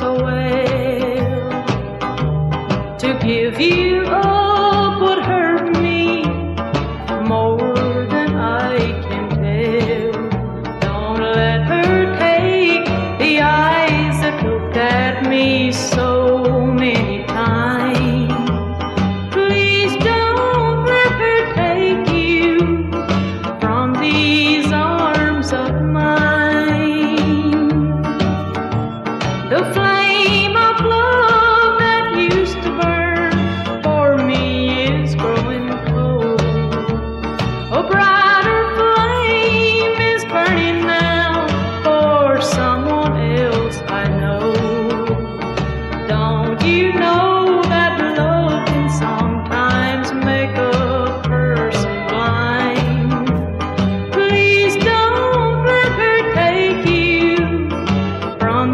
so well. To give you up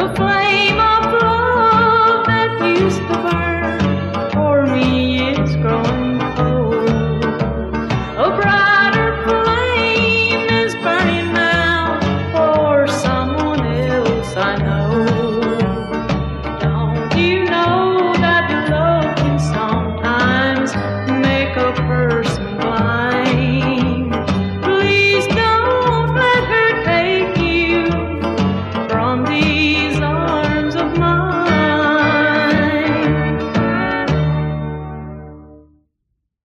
The flame.